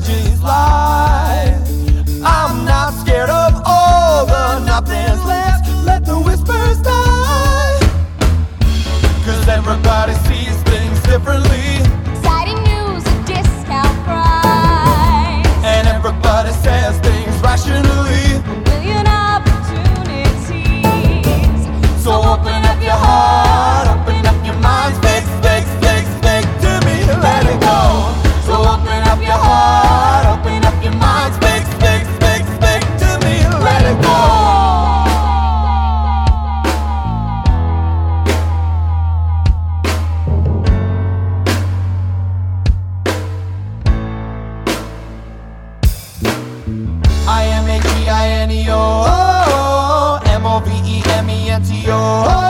the judges I